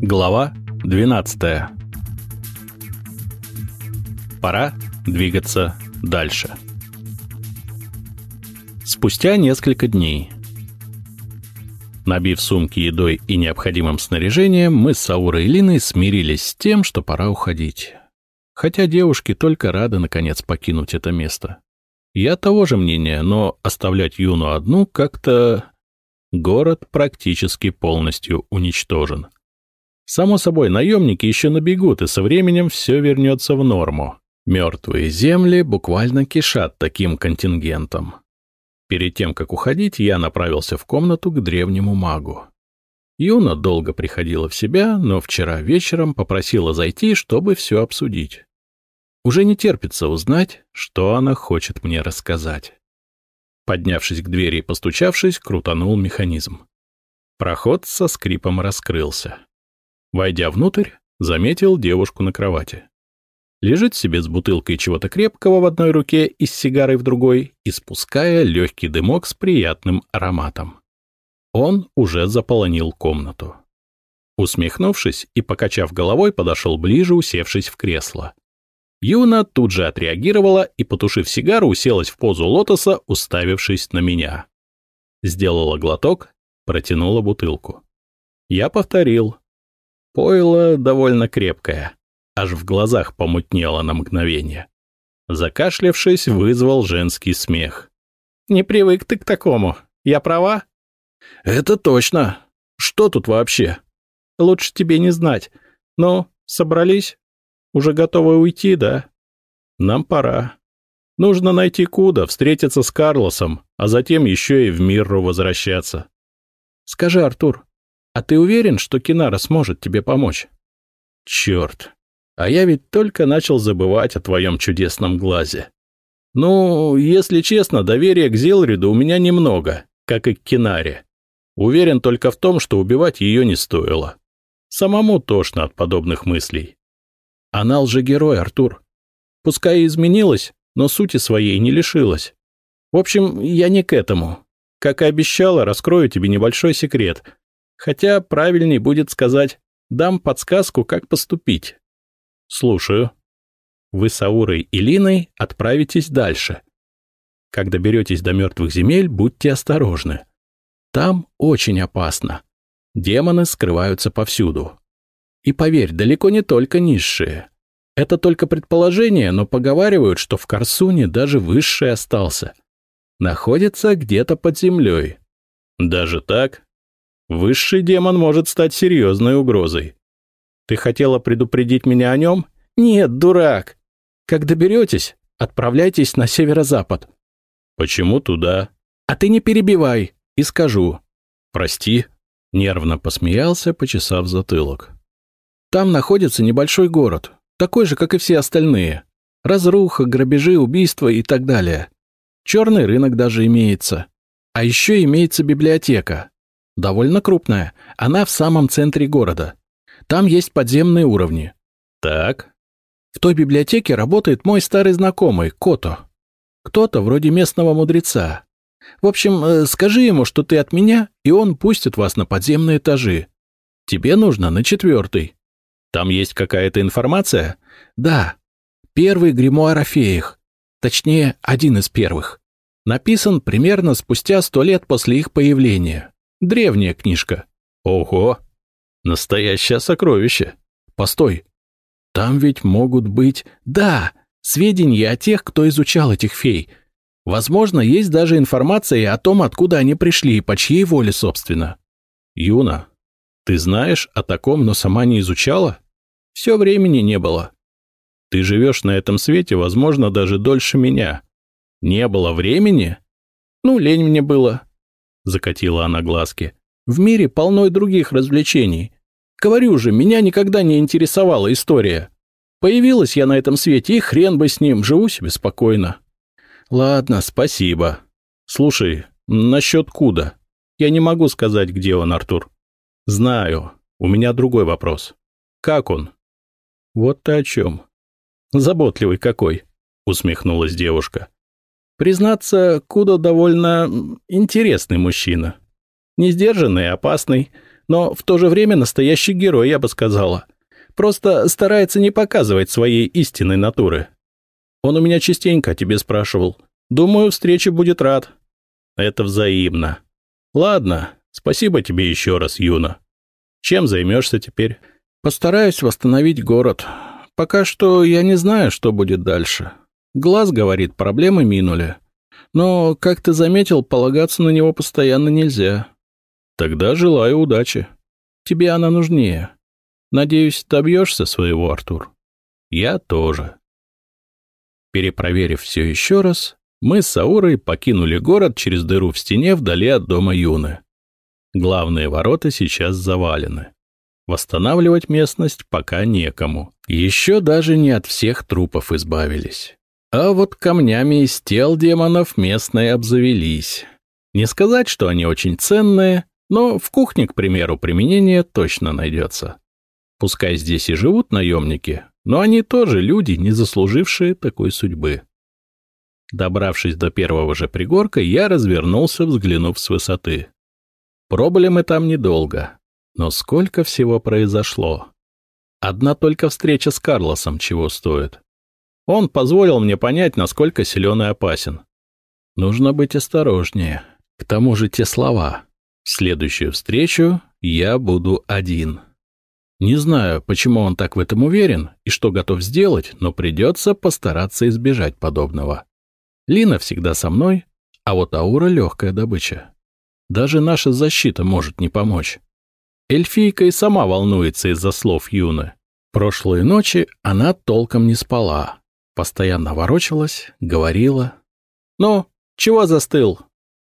Глава 12. Пора двигаться дальше. Спустя несколько дней. Набив сумки едой и необходимым снаряжением, мы с Саурой и Линой смирились с тем, что пора уходить. Хотя девушки только рады, наконец, покинуть это место. Я того же мнения, но оставлять Юну одну как-то... Город практически полностью уничтожен. Само собой, наемники еще набегут, и со временем все вернется в норму. Мертвые земли буквально кишат таким контингентом. Перед тем, как уходить, я направился в комнату к древнему магу. Юна долго приходила в себя, но вчера вечером попросила зайти, чтобы все обсудить. Уже не терпится узнать, что она хочет мне рассказать. Поднявшись к двери и постучавшись, крутанул механизм. Проход со скрипом раскрылся. Войдя внутрь, заметил девушку на кровати. Лежит себе с бутылкой чего-то крепкого в одной руке и с сигарой в другой, испуская легкий дымок с приятным ароматом. Он уже заполонил комнату. Усмехнувшись и покачав головой, подошел ближе, усевшись в кресло. Юна тут же отреагировала и, потушив сигару, уселась в позу лотоса, уставившись на меня. Сделала глоток, протянула бутылку. Я повторил, Пойло довольно крепкое, аж в глазах помутнело на мгновение. Закашлявшись, вызвал женский смех. «Не привык ты к такому. Я права?» «Это точно. Что тут вообще?» «Лучше тебе не знать. Ну, собрались? Уже готовы уйти, да?» «Нам пора. Нужно найти Куда, встретиться с Карлосом, а затем еще и в Мирру возвращаться». «Скажи, Артур, а ты уверен, что Кинара сможет тебе помочь? Черт, а я ведь только начал забывать о твоем чудесном глазе. Ну, если честно, доверия к Зелриду у меня немного, как и к Кинаре. Уверен только в том, что убивать ее не стоило. Самому тошно от подобных мыслей. Она лжегерой, Артур. Пускай и изменилась, но сути своей не лишилась. В общем, я не к этому. Как и обещала, раскрою тебе небольшой секрет, Хотя правильней будет сказать «дам подсказку, как поступить». Слушаю. Вы с Аурой и Линой отправитесь дальше. Как доберетесь до мертвых земель, будьте осторожны. Там очень опасно. Демоны скрываются повсюду. И поверь, далеко не только низшие. Это только предположение, но поговаривают, что в Корсуне даже высший остался. Находится где-то под землей. Даже так? Высший демон может стать серьезной угрозой. Ты хотела предупредить меня о нем? Нет, дурак. Как доберетесь, отправляйтесь на северо-запад. Почему туда? А ты не перебивай, и скажу. Прости. Нервно посмеялся, почесав затылок. Там находится небольшой город, такой же, как и все остальные. Разруха, грабежи, убийства и так далее. Черный рынок даже имеется. А еще имеется библиотека. Довольно крупная. Она в самом центре города. Там есть подземные уровни. Так. В той библиотеке работает мой старый знакомый, Кото. Кто-то вроде местного мудреца. В общем, э, скажи ему, что ты от меня, и он пустит вас на подземные этажи. Тебе нужно на четвертый. Там есть какая-то информация? Да. Первый гримуар о феях. Точнее, один из первых. Написан примерно спустя сто лет после их появления. Древняя книжка. Ого! Настоящее сокровище. Постой. Там ведь могут быть... Да! Сведения о тех, кто изучал этих фей. Возможно, есть даже информация о том, откуда они пришли и по чьей воле, собственно. Юна, ты знаешь о таком, но сама не изучала? Все времени не было. Ты живешь на этом свете, возможно, даже дольше меня. Не было времени? Ну, лень мне было закатила она глазки. В мире полно и других развлечений. Говорю же, меня никогда не интересовала история. Появилась я на этом свете, и хрен бы с ним, живу себе спокойно. Ладно, спасибо. Слушай, насчет Куда. Я не могу сказать, где он, Артур. Знаю. У меня другой вопрос. Как он? Вот ты о чем. Заботливый какой, усмехнулась девушка. Признаться, Кудо довольно интересный мужчина. Не опасный, но в то же время настоящий герой, я бы сказала. Просто старается не показывать своей истинной натуры. Он у меня частенько о тебе спрашивал. Думаю, встрече будет рад. Это взаимно. Ладно, спасибо тебе еще раз, Юна. Чем займешься теперь? Постараюсь восстановить город. Пока что я не знаю, что будет дальше. Глаз говорит, проблемы минули. Но, как ты заметил, полагаться на него постоянно нельзя. Тогда желаю удачи. Тебе она нужнее. Надеюсь, добьешься своего, Артур. Я тоже. Перепроверив все еще раз, мы с Аурой покинули город через дыру в стене вдали от дома Юны. Главные ворота сейчас завалены. Восстанавливать местность пока некому. Еще даже не от всех трупов избавились. А вот камнями из тел демонов местные обзавелись. Не сказать, что они очень ценные, но в кухне, к примеру, применение точно найдется. Пускай здесь и живут наемники, но они тоже люди, не заслужившие такой судьбы. Добравшись до первого же пригорка, я развернулся, взглянув с высоты. Пробыли мы там недолго, но сколько всего произошло. Одна только встреча с Карлосом чего стоит. Он позволил мне понять, насколько силен и опасен. Нужно быть осторожнее. К тому же те слова. В следующую встречу я буду один. Не знаю, почему он так в этом уверен и что готов сделать, но придется постараться избежать подобного. Лина всегда со мной, а вот Аура — легкая добыча. Даже наша защита может не помочь. Эльфийка и сама волнуется из-за слов Юны. Прошлые ночи она толком не спала. Постоянно ворочалась, говорила. «Ну, чего застыл?»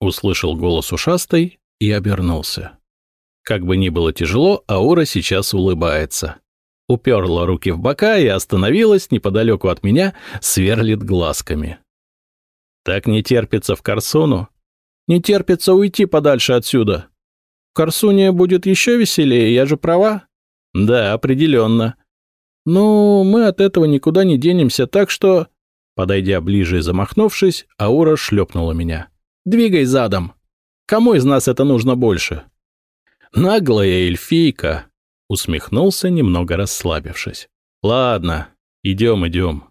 Услышал голос ушастой и обернулся. Как бы ни было тяжело, Аура сейчас улыбается. Уперла руки в бока и остановилась неподалеку от меня, сверлит глазками. Так не терпится в Корсуну. Не терпится уйти подальше отсюда. В Корсуне будет еще веселее, я же права? Да, определенно. Ну, мы от этого никуда не денемся, так что... Подойдя ближе и замахнувшись, Аура шлепнула меня. «Двигай задом! Кому из нас это нужно больше?» «Наглая эльфийка!» — усмехнулся, немного расслабившись. «Ладно, идем, идем».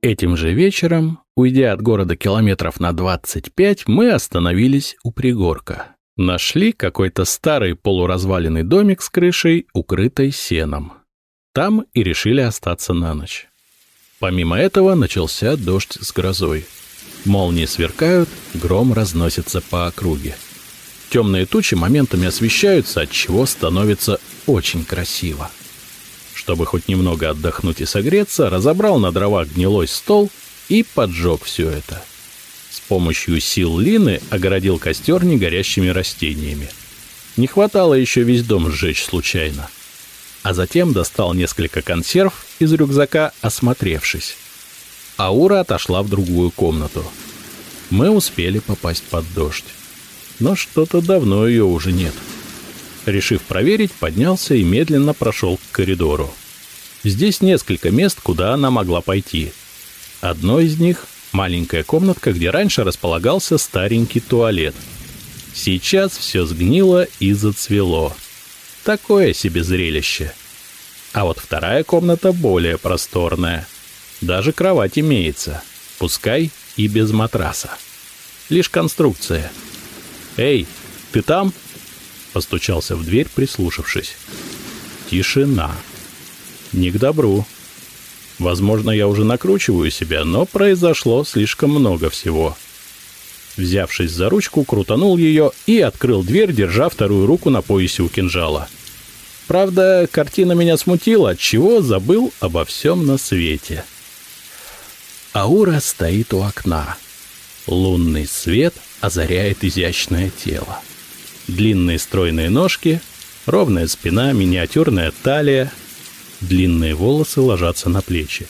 Этим же вечером, уйдя от города километров на 25, мы остановились у пригорка. Нашли какой-то старый полуразваленный домик с крышей, укрытой сеном. Там и решили остаться на ночь. Помимо этого начался дождь с грозой. Молнии сверкают, гром разносится по округе. Темные тучи моментами освещаются, от чего становится очень красиво. Чтобы хоть немного отдохнуть и согреться, разобрал на дровах гнилой стол и поджег все это. Помощью сил Лины огородил костер негорящими растениями. Не хватало еще весь дом сжечь случайно. А затем достал несколько консерв из рюкзака, осмотревшись. Аура отошла в другую комнату. Мы успели попасть под дождь. Но что-то давно ее уже нет. — Решив проверить, поднялся и медленно прошел к коридору. Здесь несколько мест, куда она могла пойти. Одно из них — маленькая комнатка, где раньше располагался старенький туалет. Сейчас все сгнило и зацвело. Такое себе зрелище. А вот вторая комната более просторная. Даже кровать имеется, пускай и без матраса. Лишь конструкция. «Эй, ты там?» Постучался в дверь, прислушавшись. Тишина. Не к добру. Возможно, я уже накручиваю себя, но произошло слишком много всего. Взявшись за ручку, крутанул ее и открыл дверь, держа вторую руку на поясе у кинжала. Правда, картина меня смутила, отчего забыл обо всем на свете. Аура стоит у окна. Лунный свет озаряет изящное тело. Длинные стройные ножки, ровная спина, миниатюрная талия. Длинные волосы ложатся на плечи.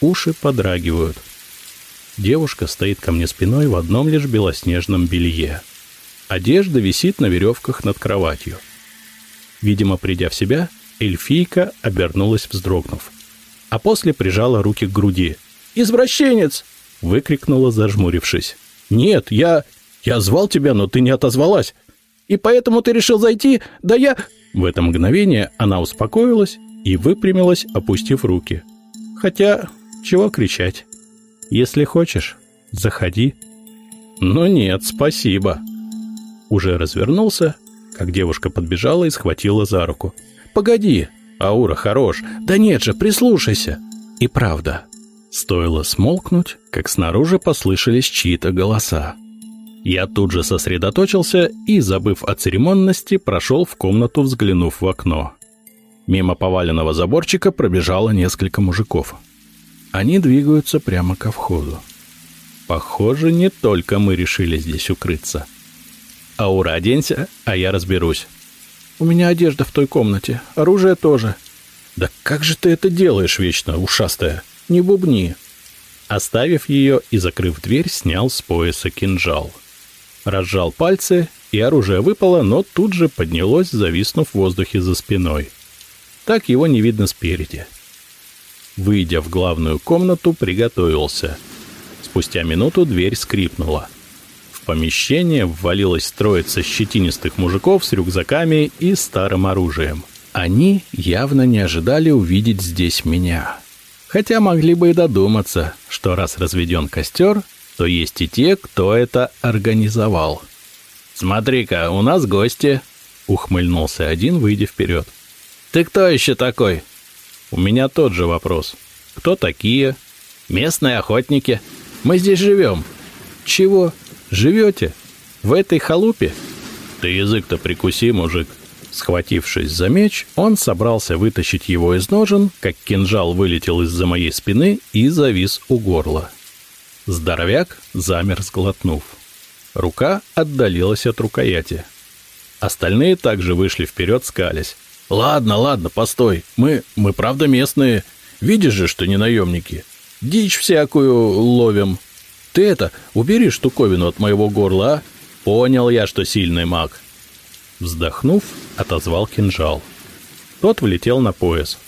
Уши подрагивают. Девушка стоит ко мне спиной в одном лишь белоснежном белье. Одежда висит на веревках над кроватью. Видимо, придя в себя, эльфийка обернулась, вздрогнув. А после прижала руки к груди. «Извращенец!» — выкрикнула, зажмурившись. «Нет, я... Я звал тебя, но ты не отозвалась. И поэтому ты решил зайти? Да я...» В это мгновение она успокоилась и выпрямилась, опустив руки. «Хотя, чего кричать? Если хочешь, заходи». «Ну нет, спасибо». Уже развернулся, как девушка подбежала и схватила за руку. «Погоди, Аура хорош. Да нет же, прислушайся». И правда, стоило смолкнуть, как снаружи послышались чьи-то голоса. Я тут же сосредоточился и, забыв о церемонности, прошел в комнату, взглянув в окно. Мимо поваленного заборчика пробежало несколько мужиков. Они двигаются прямо ко входу. Похоже, не только мы решили здесь укрыться. Аура, оденься, а я разберусь. У меня одежда в той комнате, оружие тоже. Да как же ты это делаешь вечно, ушастая? Не бубни. Оставив ее и закрыв дверь, снял с пояса кинжал. — разжал пальцы, и оружие выпало, но тут же поднялось, зависнув в воздухе за спиной. Так его не видно спереди. Выйдя в главную комнату, приготовился. Спустя минуту дверь скрипнула. В помещение ввалилась троица щетинистых мужиков с рюкзаками и старым оружием. Они явно не ожидали увидеть здесь меня. Хотя могли бы и додуматься, что раз разведен костер, то есть и те, кто это организовал. «Смотри-ка, у нас гости!» — ухмыльнулся один, выйдя вперед. «Ты кто еще такой?» «У меня тот же вопрос. Кто такие?» «Местные охотники. Мы здесь живем». «Чего? Живете? В этой халупе?» «Ты язык-то прикуси, мужик». Схватившись за меч, он собрался вытащить его из ножен, как кинжал вылетел из-за моей спины и завис у горла. Здоровяк замер, сглотнув. Рука отдалилась от рукояти. Остальные также вышли вперед, скались. «Ладно, ладно, постой. Мы, мы правда местные. Видишь же, что не наемники. Дичь всякую ловим. Ты это, убери штуковину от моего горла, а? Понял я, что сильный маг». Вздохнув, отозвал кинжал. Тот влетел на пояс.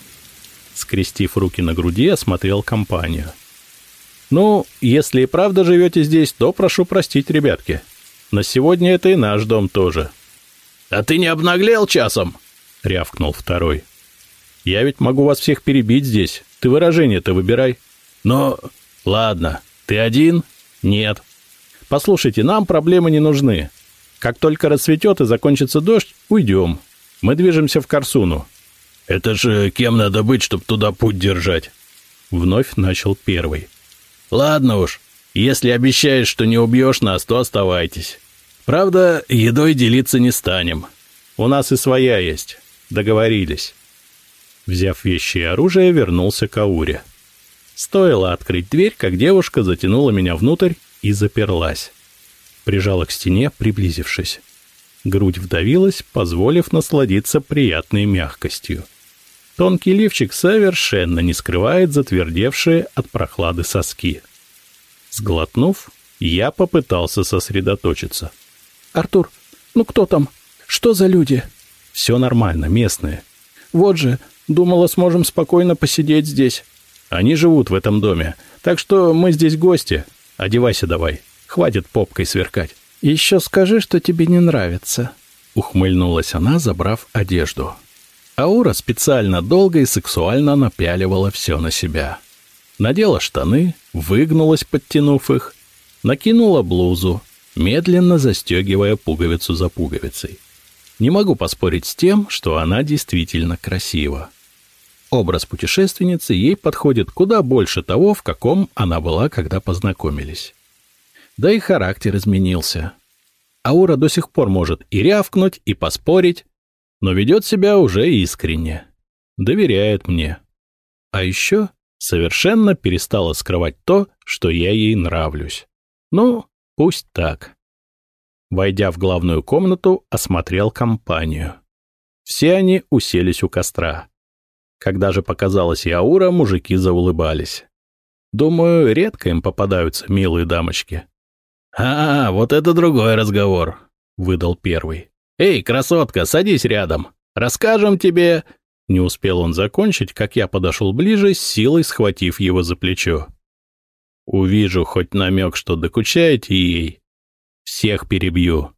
Скрестив руки на груди, осмотрел компанию. Ну, если и правда живете здесь, то прошу простить, ребятки. На сегодня это и наш дом тоже. А ты не обнаглел часом? Рявкнул второй. Я ведь могу вас всех перебить здесь. Ты выражение-то выбирай. Но ладно, ты один? Нет. Послушайте, нам проблемы не нужны. Как только расцветет и закончится дождь, уйдем. Мы движемся в Корсуну. Это же кем надо быть, чтобы туда путь держать? Вновь начал первый. Ладно уж, если обещаешь, что не убьешь нас, то оставайтесь. Правда, едой делиться не станем. У нас и своя есть. Договорились. Взяв вещи и оружие, вернулся к Ауре. Стоило открыть дверь, как девушка затянула меня внутрь и заперлась. Прижала к стене, приблизившись. Грудь вдавилась, позволив насладиться приятной мягкостью. Тонкий лифчик совершенно не скрывает затвердевшие от прохлады соски. Сглотнув, я попытался сосредоточиться. «Артур, ну кто там? Что за люди?» «Все нормально, местные. Вот же, думала, сможем спокойно посидеть здесь. Они живут в этом доме, так что мы здесь гости. Одевайся давай, хватит попкой сверкать». «Еще скажи, что тебе не нравится», — ухмыльнулась она, забрав одежду. Аура специально долго и сексуально напяливала все на себя. Надела штаны, выгнулась, подтянув их, накинула блузу, медленно застегивая пуговицу за пуговицей. Не могу поспорить с тем, что она действительно красива. Образ путешественницы ей подходит куда больше того, в каком она была, когда познакомились. Да и характер изменился. Аура до сих пор может и рявкнуть, и поспорить, но ведет себя уже искренне. Доверяет мне. А еще совершенно перестала скрывать то, что я ей нравлюсь. Ну, пусть так. Войдя в главную комнату, осмотрел компанию. Все они уселись у костра. Когда же показалась Яура, мужики заулыбались. Думаю, редко им попадаются милые дамочки. «А, вот это другой разговор», — выдал первый. «Эй, красотка, садись рядом. Расскажем тебе...» Не успел он закончить, как я подошел ближе, силой схватив его за плечо. «Увижу хоть намек, что докучаете ей. Всех перебью.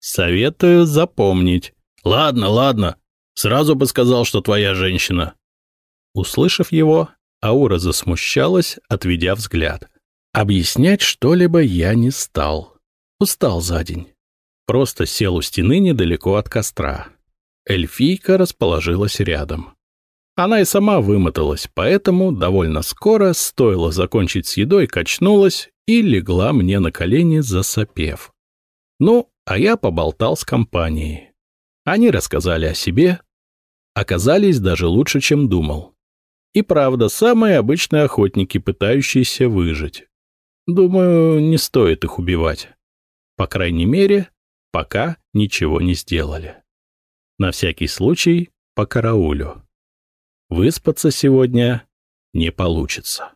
Советую запомнить. Ладно, ладно. Сразу бы сказал, что твоя женщина. Услышав его, Аура засмущалась, отведя взгляд. Объяснять что-либо я не стал. Устал за день. Просто сел у стены недалеко от костра. Эльфийка расположилась рядом. Она и сама вымоталась, поэтому довольно скоро, стоило закончить с едой, качнулась и легла мне на колени, засопев. Ну, а я поболтал с компанией. Они рассказали о себе, оказались даже лучше, чем думал. И правда, самые обычные охотники, пытающиеся выжить. Думаю, не стоит их убивать. По крайней мере, пока ничего не сделали. На всякий случай по караулю. Выспаться сегодня не получится.